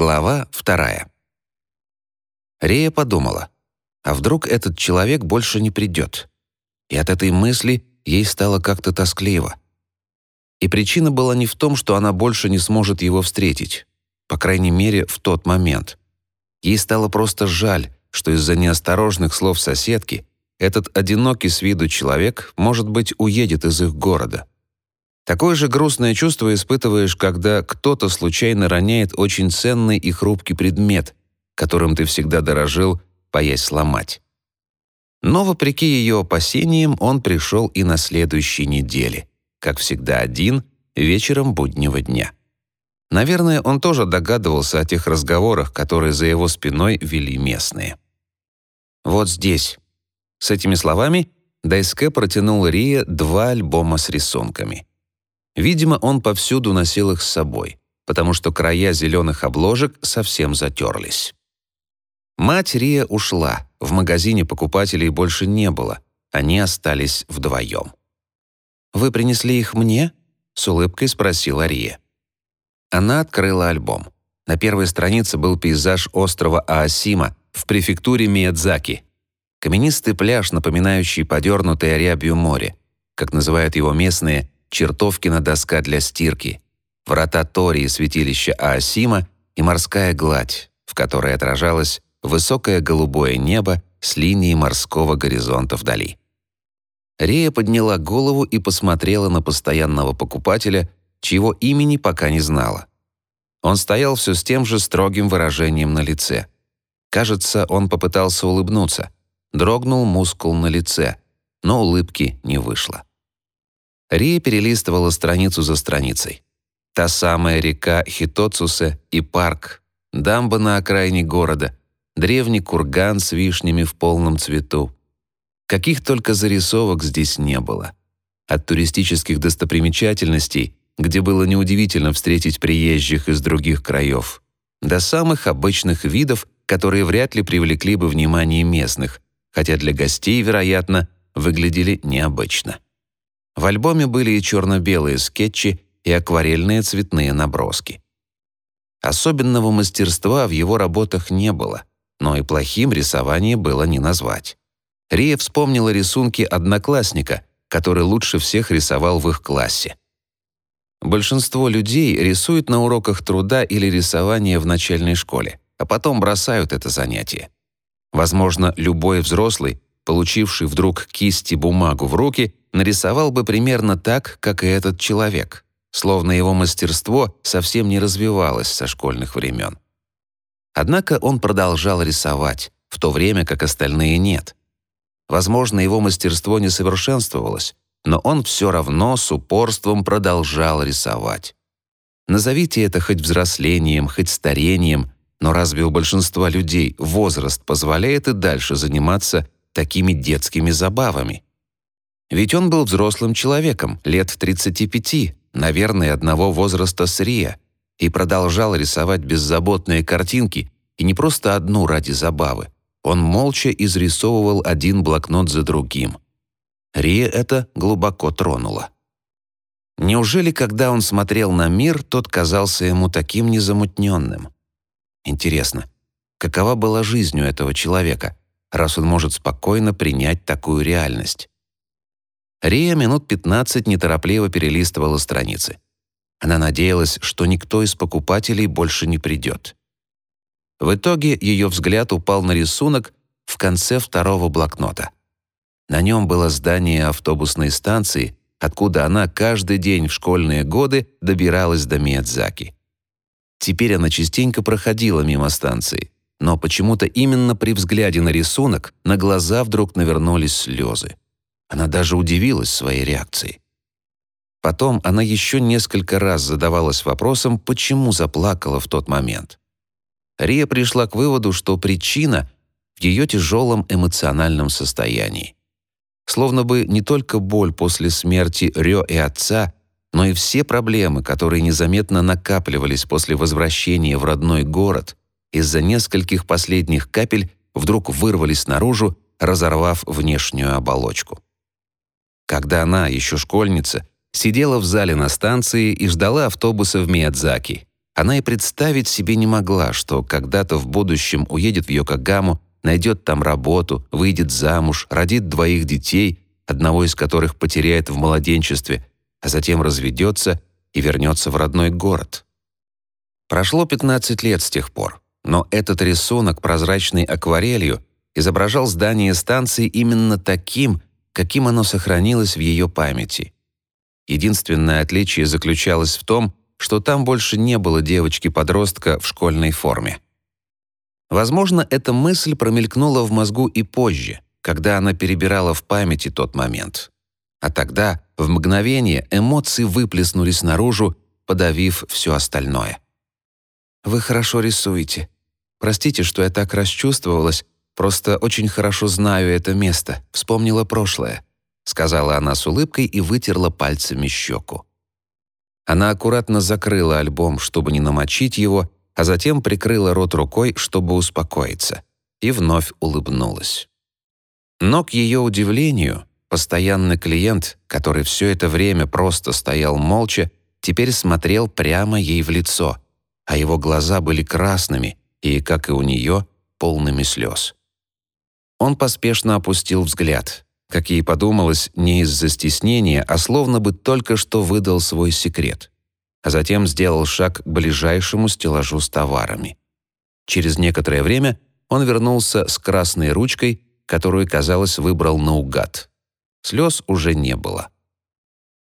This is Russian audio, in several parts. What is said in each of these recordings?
Глава вторая. Рея подумала, а вдруг этот человек больше не придет? И от этой мысли ей стало как-то тоскливо. И причина была не в том, что она больше не сможет его встретить, по крайней мере, в тот момент. Ей стало просто жаль, что из-за неосторожных слов соседки этот одинокий с виду человек, может быть, уедет из их города. Такое же грустное чувство испытываешь, когда кто-то случайно роняет очень ценный и хрупкий предмет, которым ты всегда дорожил, боясь сломать. Но, вопреки ее опасениям, он пришел и на следующей неделе, как всегда один, вечером буднего дня. Наверное, он тоже догадывался о тех разговорах, которые за его спиной вели местные. «Вот здесь». С этими словами Дайске протянул Рие два альбома с рисунками. Видимо, он повсюду носил их с собой, потому что края зеленых обложек совсем затерлись. Мать Рия ушла, в магазине покупателей больше не было, они остались вдвоем. «Вы принесли их мне?» — с улыбкой спросила Рия. Она открыла альбом. На первой странице был пейзаж острова Аосима в префектуре Миядзаки. Каменистый пляж, напоминающий подернутое рябью море, как называют его местные чертовкина доска для стирки, врата Тории святилища Аосима и морская гладь, в которой отражалось высокое голубое небо с линией морского горизонта вдали. Рея подняла голову и посмотрела на постоянного покупателя, чьего имени пока не знала. Он стоял все с тем же строгим выражением на лице. Кажется, он попытался улыбнуться. Дрогнул мускул на лице, но улыбки не вышло. Рия перелистывала страницу за страницей. Та самая река Хитоцусе и парк, дамба на окраине города, древний курган с вишнями в полном цвету. Каких только зарисовок здесь не было. От туристических достопримечательностей, где было неудивительно встретить приезжих из других краев, до самых обычных видов, которые вряд ли привлекли бы внимание местных, хотя для гостей, вероятно, выглядели необычно. В альбоме были и черно-белые скетчи, и акварельные цветные наброски. Особенного мастерства в его работах не было, но и плохим рисование было не назвать. Рия вспомнила рисунки одноклассника, который лучше всех рисовал в их классе. Большинство людей рисуют на уроках труда или рисования в начальной школе, а потом бросают это занятие. Возможно, любой взрослый, получивший вдруг кисть и бумагу в руки, нарисовал бы примерно так, как и этот человек, словно его мастерство совсем не развивалось со школьных времен. Однако он продолжал рисовать, в то время как остальные нет. Возможно, его мастерство не совершенствовалось, но он все равно с упорством продолжал рисовать. Назовите это хоть взрослением, хоть старением, но разве у большинства людей возраст позволяет и дальше заниматься такими детскими забавами? Ведь он был взрослым человеком, лет 35, наверное, одного возраста с Рия, и продолжал рисовать беззаботные картинки, и не просто одну ради забавы. Он молча изрисовывал один блокнот за другим. Рия это глубоко тронуло. Неужели, когда он смотрел на мир, тот казался ему таким незамутненным? Интересно, какова была жизнь у этого человека, раз он может спокойно принять такую реальность? Рия минут 15 неторопливо перелистывала страницы. Она надеялась, что никто из покупателей больше не придет. В итоге ее взгляд упал на рисунок в конце второго блокнота. На нем было здание автобусной станции, откуда она каждый день в школьные годы добиралась до Миядзаки. Теперь она частенько проходила мимо станции, но почему-то именно при взгляде на рисунок на глаза вдруг навернулись слезы. Она даже удивилась своей реакции. Потом она еще несколько раз задавалась вопросом, почему заплакала в тот момент. Рия пришла к выводу, что причина в ее тяжелом эмоциональном состоянии. Словно бы не только боль после смерти Рё и отца, но и все проблемы, которые незаметно накапливались после возвращения в родной город, из-за нескольких последних капель вдруг вырвались наружу, разорвав внешнюю оболочку когда она, еще школьница, сидела в зале на станции и ждала автобуса в Миядзаки. она и представить себе не могла, что когда-то в будущем уедет в Йокогаму, найдет там работу, выйдет замуж, родит двоих детей, одного из которых потеряет в младенчестве, а затем разведется и вернется в родной город. Прошло 15 лет с тех пор, но этот рисунок прозрачной акварелью изображал здание станции именно таким, каким оно сохранилось в ее памяти. Единственное отличие заключалось в том, что там больше не было девочки-подростка в школьной форме. Возможно, эта мысль промелькнула в мозгу и позже, когда она перебирала в памяти тот момент. А тогда, в мгновение, эмоции выплеснулись наружу, подавив все остальное. «Вы хорошо рисуете. Простите, что я так расчувствовалась, просто очень хорошо знаю это место, вспомнила прошлое», сказала она с улыбкой и вытерла пальцами щеку. Она аккуратно закрыла альбом, чтобы не намочить его, а затем прикрыла рот рукой, чтобы успокоиться, и вновь улыбнулась. Но, к ее удивлению, постоянный клиент, который все это время просто стоял молча, теперь смотрел прямо ей в лицо, а его глаза были красными и, как и у нее, полными слез. Он поспешно опустил взгляд, как ей подумалось, не из-за стеснения, а словно бы только что выдал свой секрет а затем сделал шаг к ближайшему стеллажу с товарами. Через некоторое время он вернулся с красной ручкой, которую, казалось, выбрал наугад. Слез уже не было.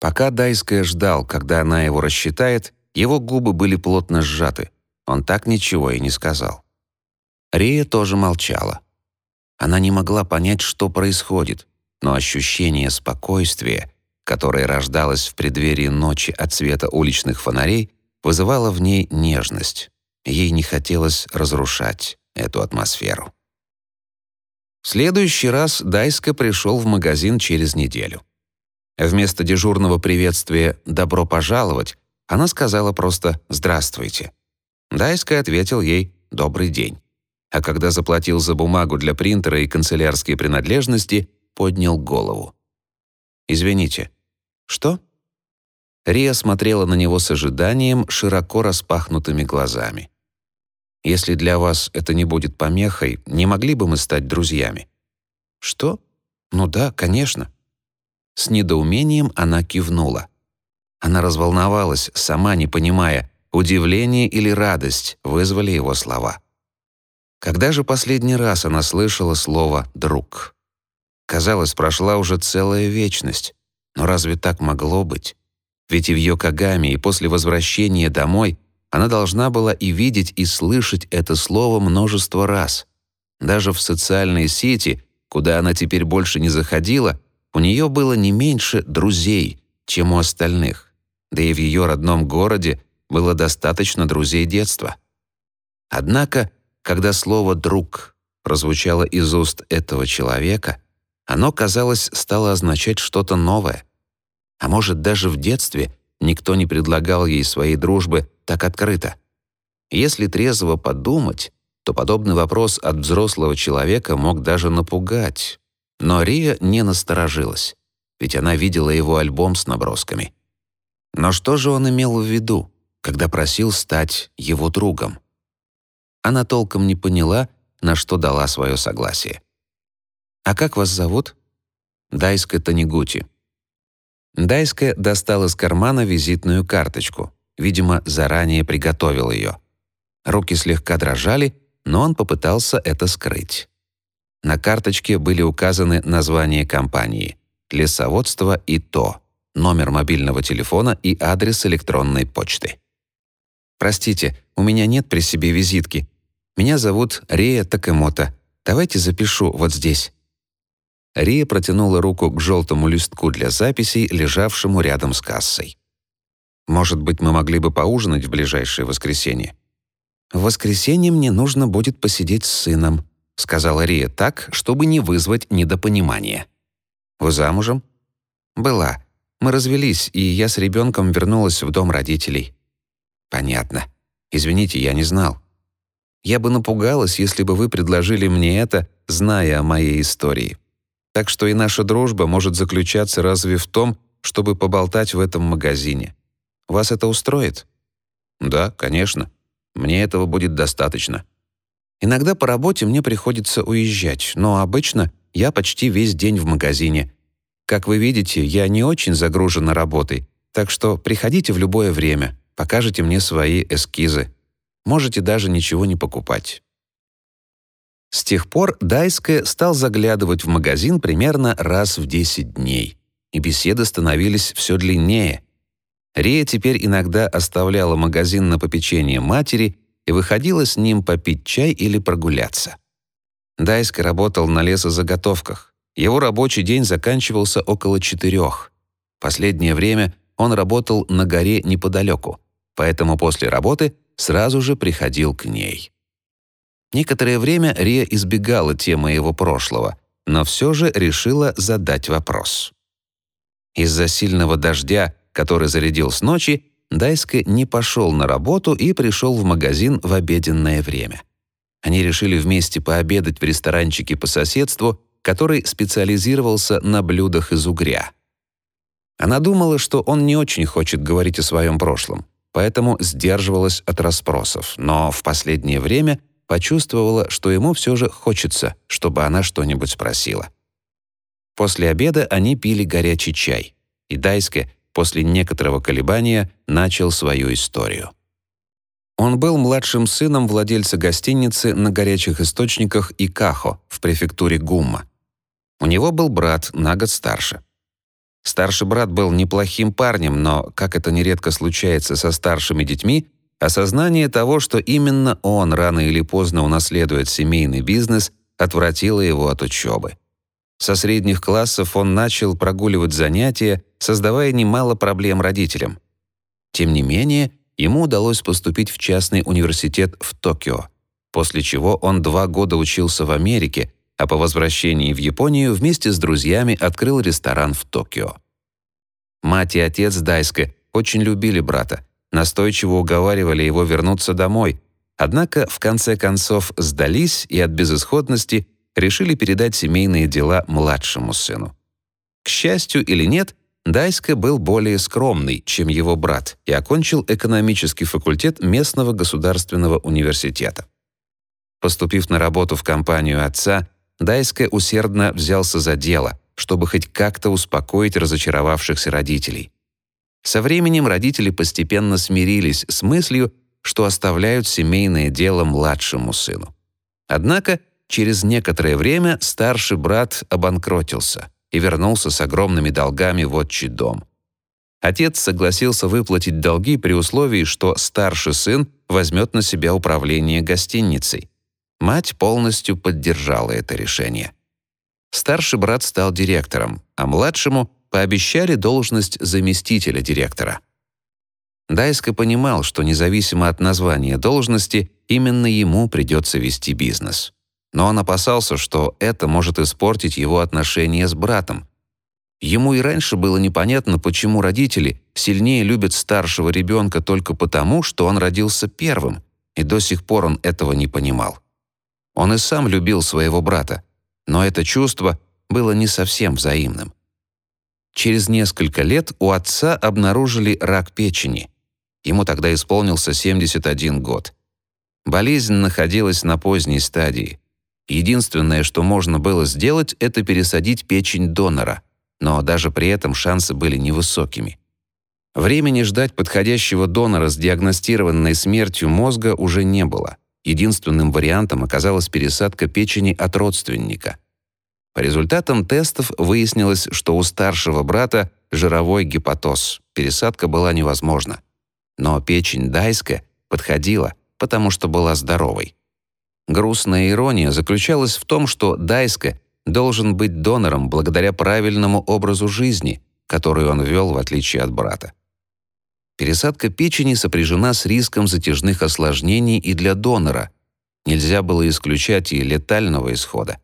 Пока Дайская ждал, когда она его рассчитает, его губы были плотно сжаты. Он так ничего и не сказал. Рия тоже молчала. Она не могла понять, что происходит, но ощущение спокойствия которое рождалось в преддверии ночи от света уличных фонарей, вызывало в ней нежность. Ей не хотелось разрушать эту атмосферу. В следующий раз Дайска пришел в магазин через неделю. Вместо дежурного приветствия «добро пожаловать» она сказала просто «здравствуйте». Дайска ответил ей «добрый день». А когда заплатил за бумагу для принтера и канцелярские принадлежности, поднял голову. «Извините, «Что?» Рия смотрела на него с ожиданием, широко распахнутыми глазами. «Если для вас это не будет помехой, не могли бы мы стать друзьями?» «Что? Ну да, конечно». С недоумением она кивнула. Она разволновалась, сама не понимая, удивление или радость вызвали его слова. Когда же последний раз она слышала слово «друг»? Казалось, прошла уже целая вечность. Но разве так могло быть? Ведь и в Йокогаме, и после возвращения домой она должна была и видеть, и слышать это слово множество раз. Даже в социальные сети, куда она теперь больше не заходила, у нее было не меньше друзей, чем у остальных. Да и в ее родном городе было достаточно друзей детства. Однако, когда слово «друг» прозвучало из уст этого человека, оно, казалось, стало означать что-то новое. А может, даже в детстве никто не предлагал ей своей дружбы так открыто. Если трезво подумать, то подобный вопрос от взрослого человека мог даже напугать. Но Рия не насторожилась, ведь она видела его альбом с набросками. Но что же он имел в виду, когда просил стать его другом? Она толком не поняла, на что дала свое согласие. «А как вас зовут?» «Дайска Танигути», Дайска достал из кармана визитную карточку. Видимо, заранее приготовил ее. Руки слегка дрожали, но он попытался это скрыть. На карточке были указаны название компании, лесоводство и то, номер мобильного телефона и адрес электронной почты. «Простите, у меня нет при себе визитки. Меня зовут Рия Такемото. Давайте запишу вот здесь». Рия протянула руку к желтому листку для записей, лежавшему рядом с кассой. «Может быть, мы могли бы поужинать в ближайшее воскресенье?» «В воскресенье мне нужно будет посидеть с сыном», сказала Рия так, чтобы не вызвать недопонимания. «Вы замужем?» «Была. Мы развелись, и я с ребенком вернулась в дом родителей». «Понятно. Извините, я не знал. Я бы напугалась, если бы вы предложили мне это, зная о моей истории». Так что и наша дружба может заключаться разве в том, чтобы поболтать в этом магазине. Вас это устроит? Да, конечно. Мне этого будет достаточно. Иногда по работе мне приходится уезжать, но обычно я почти весь день в магазине. Как вы видите, я не очень загружена работой, так что приходите в любое время, покажете мне свои эскизы. Можете даже ничего не покупать. С тех пор Дайске стал заглядывать в магазин примерно раз в 10 дней, и беседы становились все длиннее. Рия теперь иногда оставляла магазин на попечение матери и выходила с ним попить чай или прогуляться. Дайске работал на лесозаготовках. Его рабочий день заканчивался около четырех. Последнее время он работал на горе неподалеку, поэтому после работы сразу же приходил к ней. Некоторое время Рия избегала темы его прошлого, но все же решила задать вопрос. Из-за сильного дождя, который зарядил с ночи, Дайска не пошел на работу и пришел в магазин в обеденное время. Они решили вместе пообедать в ресторанчике по соседству, который специализировался на блюдах из угря. Она думала, что он не очень хочет говорить о своем прошлом, поэтому сдерживалась от расспросов, но в последнее время почувствовала, что ему все же хочется, чтобы она что-нибудь спросила. После обеда они пили горячий чай, и Дайске после некоторого колебания начал свою историю. Он был младшим сыном владельца гостиницы на горячих источниках Икахо в префектуре Гумма. У него был брат на год старше. Старший брат был неплохим парнем, но, как это нередко случается со старшими детьми, Осознание того, что именно он рано или поздно унаследует семейный бизнес, отвратило его от учебы. Со средних классов он начал прогуливать занятия, создавая немало проблем родителям. Тем не менее, ему удалось поступить в частный университет в Токио, после чего он два года учился в Америке, а по возвращении в Японию вместе с друзьями открыл ресторан в Токио. Мать и отец Дайска очень любили брата, настойчиво уговаривали его вернуться домой, однако в конце концов сдались и от безысходности решили передать семейные дела младшему сыну. К счастью или нет, Дайска был более скромный, чем его брат, и окончил экономический факультет местного государственного университета. Поступив на работу в компанию отца, Дайска усердно взялся за дело, чтобы хоть как-то успокоить разочаровавшихся родителей. Со временем родители постепенно смирились с мыслью, что оставляют семейное дело младшему сыну. Однако через некоторое время старший брат обанкротился и вернулся с огромными долгами в отчий дом. Отец согласился выплатить долги при условии, что старший сын возьмет на себя управление гостиницей. Мать полностью поддержала это решение. Старший брат стал директором, а младшему пообещали должность заместителя директора. Дайско понимал, что независимо от названия должности, именно ему придется вести бизнес. Но он опасался, что это может испортить его отношения с братом. Ему и раньше было непонятно, почему родители сильнее любят старшего ребенка только потому, что он родился первым, и до сих пор он этого не понимал. Он и сам любил своего брата, но это чувство было не совсем взаимным. Через несколько лет у отца обнаружили рак печени. Ему тогда исполнился 71 год. Болезнь находилась на поздней стадии. Единственное, что можно было сделать, это пересадить печень донора, но даже при этом шансы были невысокими. Времени ждать подходящего донора с диагностированной смертью мозга уже не было. Единственным вариантом оказалась пересадка печени от родственника – по результатам тестов выяснилось, что у старшего брата жировой гепатоз. Пересадка была невозможна. Но печень Дайска подходила, потому что была здоровой. Грустная ирония заключалась в том, что Дайска должен быть донором благодаря правильному образу жизни, который он вел в отличие от брата. Пересадка печени сопряжена с риском затяжных осложнений и для донора. Нельзя было исключать и летального исхода.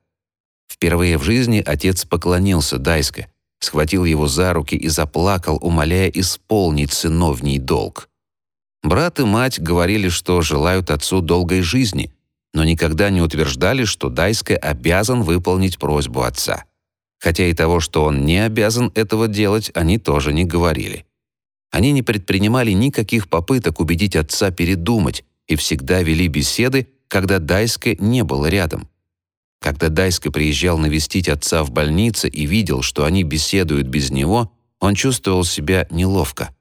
Впервые в жизни отец поклонился Дайске, схватил его за руки и заплакал, умоляя исполнить сыновний долг. Брат и мать говорили, что желают отцу долгой жизни, но никогда не утверждали, что Дайске обязан выполнить просьбу отца. Хотя и того, что он не обязан этого делать, они тоже не говорили. Они не предпринимали никаких попыток убедить отца передумать и всегда вели беседы, когда Дайске не было рядом. Когда Дайске приезжал навестить отца в больнице и видел, что они беседуют без него, он чувствовал себя неловко.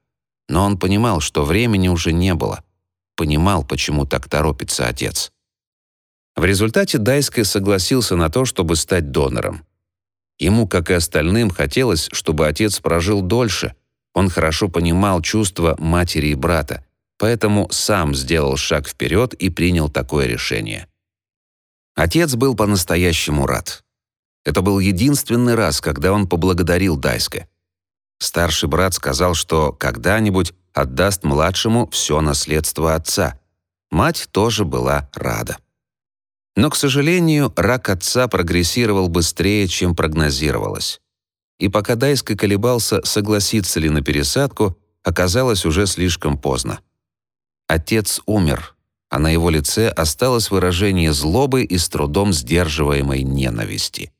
Но он понимал, что времени уже не было. Понимал, почему так торопится отец. В результате Дайске согласился на то, чтобы стать донором. Ему, как и остальным, хотелось, чтобы отец прожил дольше. Он хорошо понимал чувства матери и брата, поэтому сам сделал шаг вперед и принял такое решение. Отец был по-настоящему рад. Это был единственный раз, когда он поблагодарил Дайска. Старший брат сказал, что когда-нибудь отдаст младшему все наследство отца. Мать тоже была рада. Но, к сожалению, рак отца прогрессировал быстрее, чем прогнозировалось. И пока Дайска колебался, согласиться ли на пересадку, оказалось уже слишком поздно. Отец умер, а на его лице осталось выражение злобы и с трудом сдерживаемой ненависти.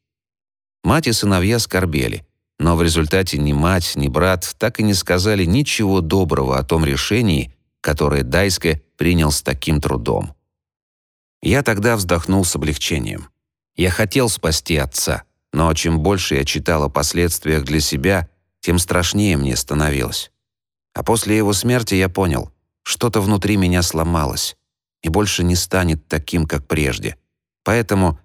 Мать и сыновья скорбели, но в результате ни мать, ни брат так и не сказали ничего доброго о том решении, которое Дайске принял с таким трудом. Я тогда вздохнул с облегчением. Я хотел спасти отца, но чем больше я читал о последствиях для себя, тем страшнее мне становилось. А после его смерти я понял, что-то внутри меня сломалось и больше не станет таким, как прежде. Поэтому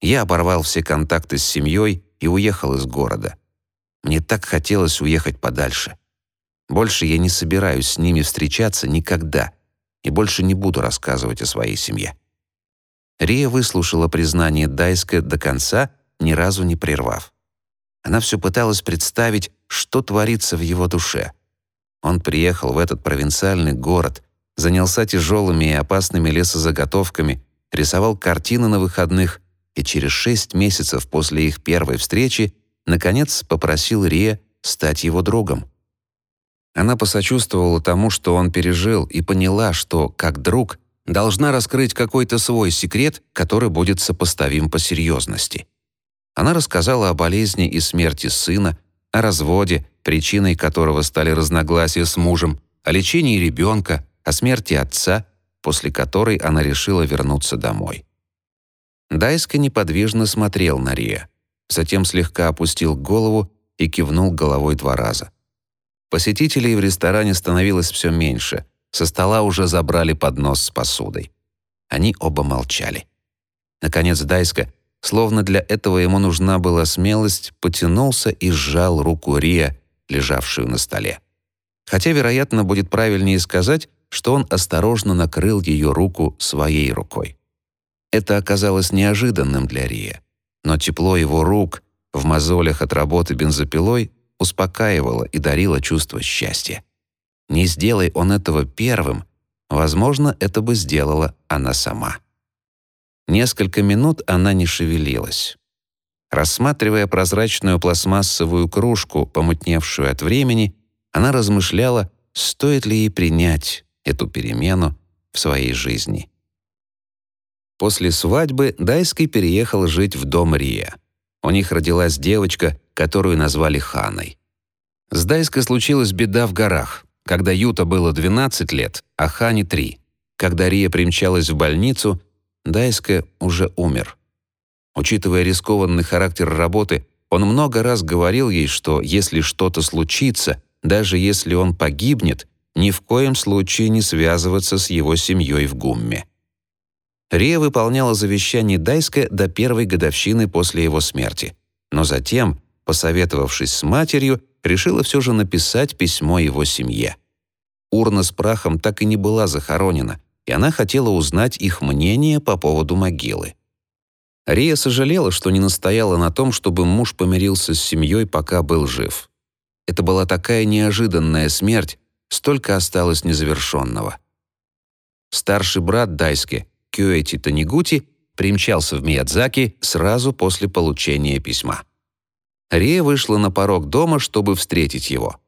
я оборвал все контакты с семьей и уехал из города. Мне так хотелось уехать подальше. Больше я не собираюсь с ними встречаться никогда и больше не буду рассказывать о своей семье. Рия выслушала признание Дайска до конца, ни разу не прервав. Она все пыталась представить, что творится в его душе. Он приехал в этот провинциальный город, занялся тяжелыми и опасными лесозаготовками, рисовал картины на выходных и через шесть месяцев после их первой встречи наконец попросил Рия стать его другом. Она посочувствовала тому, что он пережил, и поняла, что, как друг, должна раскрыть какой-то свой секрет, который будет сопоставим по серьезности. Она рассказала о болезни и смерти сына, о разводе, причиной которого стали разногласия с мужем, о лечении ребенка, о смерти отца, после которой она решила вернуться домой. Дайска неподвижно смотрел на Рия, затем слегка опустил голову и кивнул головой два раза. Посетителей в ресторане становилось все меньше — со стола уже забрали поднос с посудой. Они оба молчали. Наконец Дайска, словно для этого ему нужна была смелость, потянулся и сжал руку Рия, лежавшую на столе. Хотя, вероятно, будет правильнее сказать, что он осторожно накрыл ее руку своей рукой. Это оказалось неожиданным для Рия, но тепло его рук в мозолях от работы бензопилой успокаивало и дарило чувство счастья. Не сделай он этого первым, возможно, это бы сделала она сама. Несколько минут она не шевелилась. Рассматривая прозрачную пластмассовую кружку, помутневшую от времени, она размышляла, стоит ли ей принять эту перемену в своей жизни. После свадьбы Дайский переехал жить в дом Рия. У них родилась девочка, которую назвали Ханой. С Дайской случилась беда в горах когда Юта было 12 лет, а Хани 3. Когда Рия примчалась в больницу, Дайска уже умер. Учитывая рискованный характер работы, он много раз говорил ей, что если что-то случится, даже если он погибнет, ни в коем случае не связываться с его семьей в Гумме. Рия выполняла завещание Дайска до первой годовщины после его смерти, но затем, посоветовавшись с матерью, решила все же написать письмо его семье. Урна с прахом так и не была захоронена, и она хотела узнать их мнение по поводу могилы. Рия сожалела, что не настояла на том, чтобы муж помирился с семьей, пока был жив. Это была такая неожиданная смерть, столько осталось незавершенного. Старший брат Дайски, Кюэти Танигути, примчался в Миядзаки сразу после получения письма. Рия вышла на порог дома, чтобы встретить его.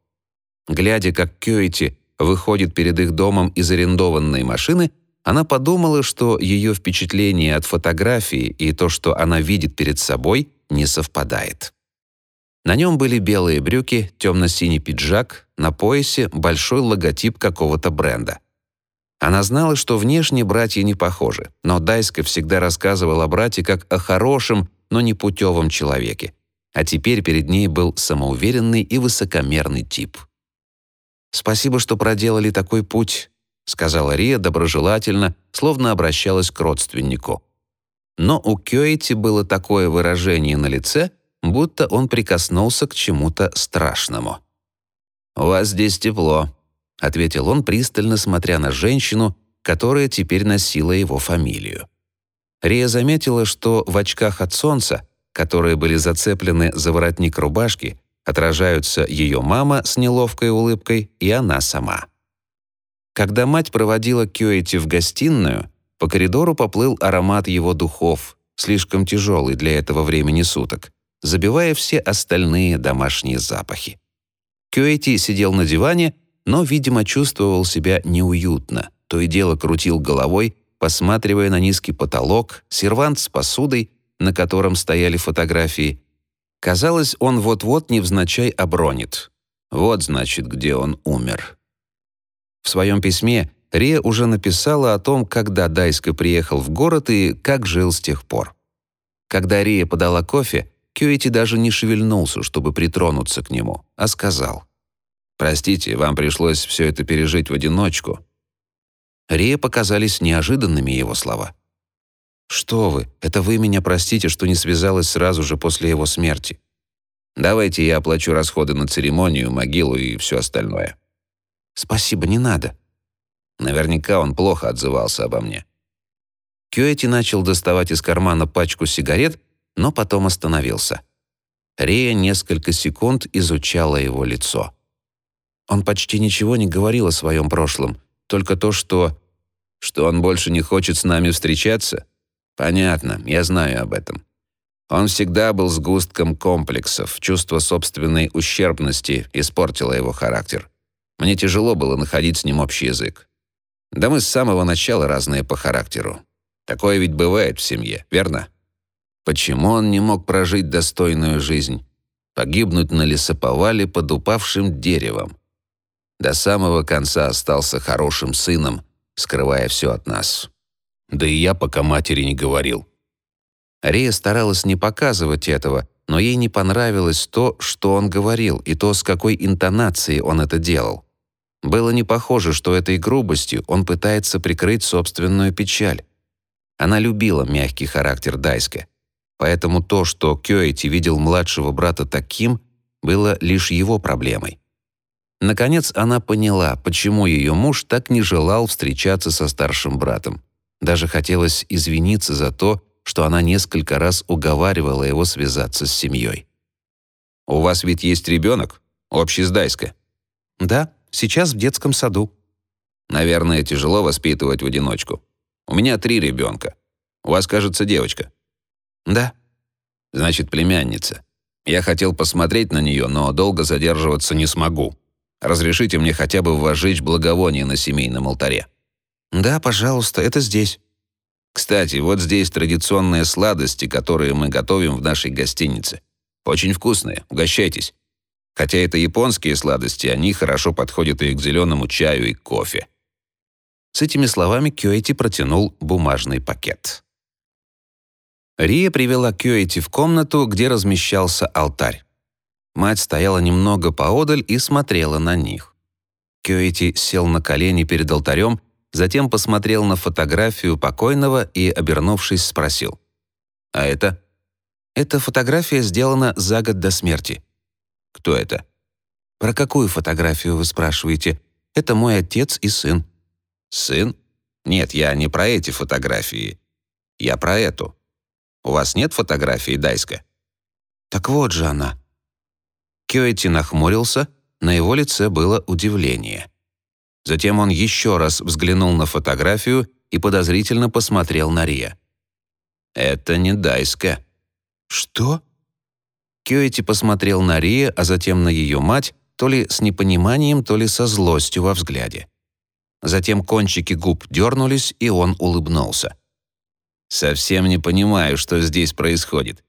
Глядя, как Кёити выходит перед их домом из арендованной машины, она подумала, что ее впечатление от фотографии и то, что она видит перед собой, не совпадает. На нем были белые брюки, темно-синий пиджак, на поясе большой логотип какого-то бренда. Она знала, что внешне братья не похожи, но Дайска всегда рассказывал о брате как о хорошем, но не путевом человеке. А теперь перед ней был самоуверенный и высокомерный тип. «Спасибо, что проделали такой путь», — сказала Рия доброжелательно, словно обращалась к родственнику. Но у Кёэти было такое выражение на лице, будто он прикоснулся к чему-то страшному. «У вас здесь тепло», — ответил он, пристально смотря на женщину, которая теперь носила его фамилию. Рия заметила, что в очках от солнца, которые были зацеплены за воротник рубашки, отражаются ее мама с неловкой улыбкой и она сама. Когда мать проводила Кёэти в гостиную, по коридору поплыл аромат его духов, слишком тяжелый для этого времени суток, забивая все остальные домашние запахи. Кёэти сидел на диване, но, видимо, чувствовал себя неуютно, то и дело крутил головой, посматривая на низкий потолок, сервант с посудой, на котором стояли фотографии. Казалось, он вот-вот невзначай обронит. Вот, значит, где он умер. В своем письме Рия уже написала о том, когда Дайска приехал в город и как жил с тех пор. Когда Рия подала кофе, Кьюити даже не шевельнулся, чтобы притронуться к нему, а сказал. «Простите, вам пришлось все это пережить в одиночку». Рия показались неожиданными его слова. «Что вы, это вы меня простите, что не связалась сразу же после его смерти. Давайте я оплачу расходы на церемонию, могилу и все остальное». «Спасибо, не надо». Наверняка он плохо отзывался обо мне. Кьюэти начал доставать из кармана пачку сигарет, но потом остановился. Рия несколько секунд изучала его лицо. Он почти ничего не говорил о своем прошлом, только то, что... Что он больше не хочет с нами встречаться? Понятно, я знаю об этом. Он всегда был сгустком комплексов, чувство собственной ущербности испортило его характер. Мне тяжело было находить с ним общий язык. Да мы с самого начала разные по характеру. Такое ведь бывает в семье, верно? Почему он не мог прожить достойную жизнь? Погибнуть на лесоповале под упавшим деревом. До самого конца остался хорошим сыном, скрывая все от нас. Да и я пока матери не говорил. Рия старалась не показывать этого, но ей не понравилось то, что он говорил, и то, с какой интонацией он это делал. Было не похоже, что этой грубостью он пытается прикрыть собственную печаль. Она любила мягкий характер Дайска. Поэтому то, что Кёэти видел младшего брата таким, было лишь его проблемой. Наконец она поняла, почему ее муж так не желал встречаться со старшим братом. Даже хотелось извиниться за то, что она несколько раз уговаривала его связаться с семьей. «У вас ведь есть ребенок? Общий с Дайска?» «Да, сейчас в детском саду». «Наверное, тяжело воспитывать в одиночку. У меня три ребенка. У вас, кажется, девочка». «Да». «Значит, племянница. Я хотел посмотреть на нее, но долго задерживаться не смогу. Разрешите мне хотя бы возжечь благовоние на семейном алтаре». «Да, пожалуйста, это здесь». «Кстати, вот здесь традиционные сладости, которые мы готовим в нашей гостинице. Очень вкусные, угощайтесь. Хотя это японские сладости, они хорошо подходят и к зеленому чаю, и кофе». С этими словами Кёэти протянул бумажный пакет. Рия привела Кёэти в комнату, где размещался алтарь. Мать стояла немного поодаль и смотрела на них. Кёэти сел на колени перед алтарем, затем посмотрел на фотографию покойного и, обернувшись, спросил. «А это?» «Эта фотография сделана за год до смерти». «Кто это?» «Про какую фотографию вы спрашиваете? Это мой отец и сын». «Сын? Нет, я не про эти фотографии. Я про эту. У вас нет фотографии Дайска?» «Так вот же она». Кёэти нахмурился, на его лице было удивление. Затем он еще раз взглянул на фотографию и подозрительно посмотрел на Рия. «Это не Дайска». «Что?» Кёэти посмотрел на Рия, а затем на ее мать, то ли с непониманием, то ли со злостью во взгляде. Затем кончики губ дернулись, и он улыбнулся. Совсем не понимаю, что здесь происходит.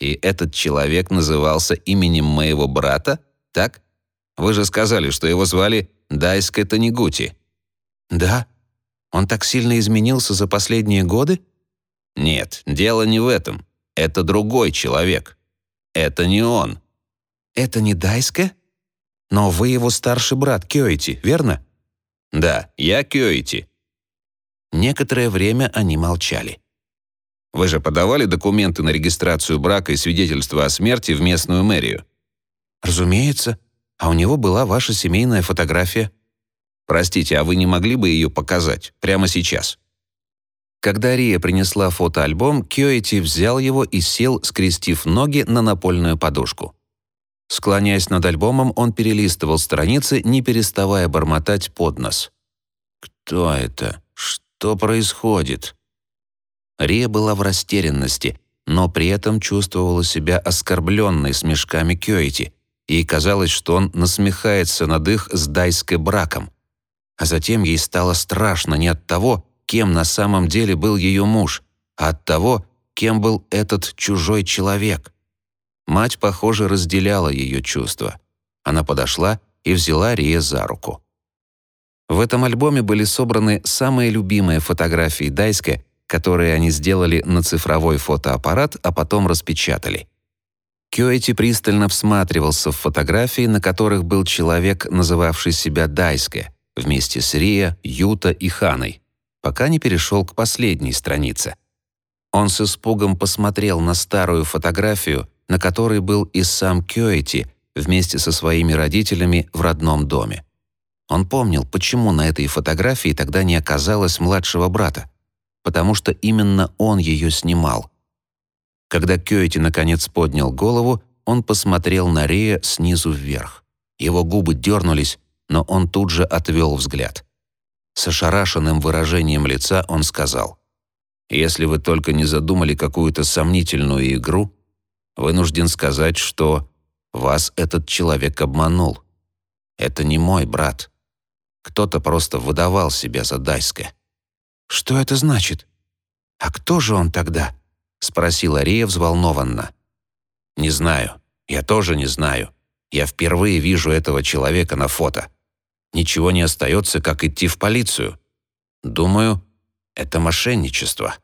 И этот человек назывался именем моего брата, так? Вы же сказали, что его звали Дайска Танигути. Да. Он так сильно изменился за последние годы? Нет, дело не в этом. Это другой человек. Это не он. Это не Дайска? Но вы его старший брат Кёити, верно? Да, я Кёити. Некоторое время они молчали. Вы же подавали документы на регистрацию брака и свидетельство о смерти в местную мэрию? Разумеется. А у него была ваша семейная фотография. Простите, а вы не могли бы ее показать прямо сейчас? Когда Рия принесла фотоальбом, Кёэти взял его и сел, скрестив ноги на напольную подушку. Склоняясь над альбомом, он перелистывал страницы, не переставая бормотать под нос. «Кто это? Что происходит?» Рия была в растерянности, но при этом чувствовала себя оскорбленной смешками Кёэти. Ей казалось, что он насмехается над их с Дайской браком. А затем ей стало страшно не от того, кем на самом деле был ее муж, а от того, кем был этот чужой человек. Мать, похоже, разделяла ее чувства. Она подошла и взяла Рия за руку. В этом альбоме были собраны самые любимые фотографии Дайска, которые они сделали на цифровой фотоаппарат, а потом распечатали. Кёэти пристально всматривался в фотографии, на которых был человек, называвший себя Дайске, вместе с Рия, Юта и Ханой, пока не перешел к последней странице. Он с испугом посмотрел на старую фотографию, на которой был и сам Кёэти вместе со своими родителями в родном доме. Он помнил, почему на этой фотографии тогда не оказалось младшего брата. Потому что именно он ее снимал. Когда Кёэти наконец поднял голову, он посмотрел на Рея снизу вверх. Его губы дернулись, но он тут же отвел взгляд. С ошарашенным выражением лица он сказал, «Если вы только не задумали какую-то сомнительную игру, вынужден сказать, что вас этот человек обманул. Это не мой брат. Кто-то просто выдавал себя за Дайска». «Что это значит? А кто же он тогда?» — спросила Рия взволнованно. «Не знаю. Я тоже не знаю. Я впервые вижу этого человека на фото ничего не остается, как идти в полицию. Думаю, это мошенничество.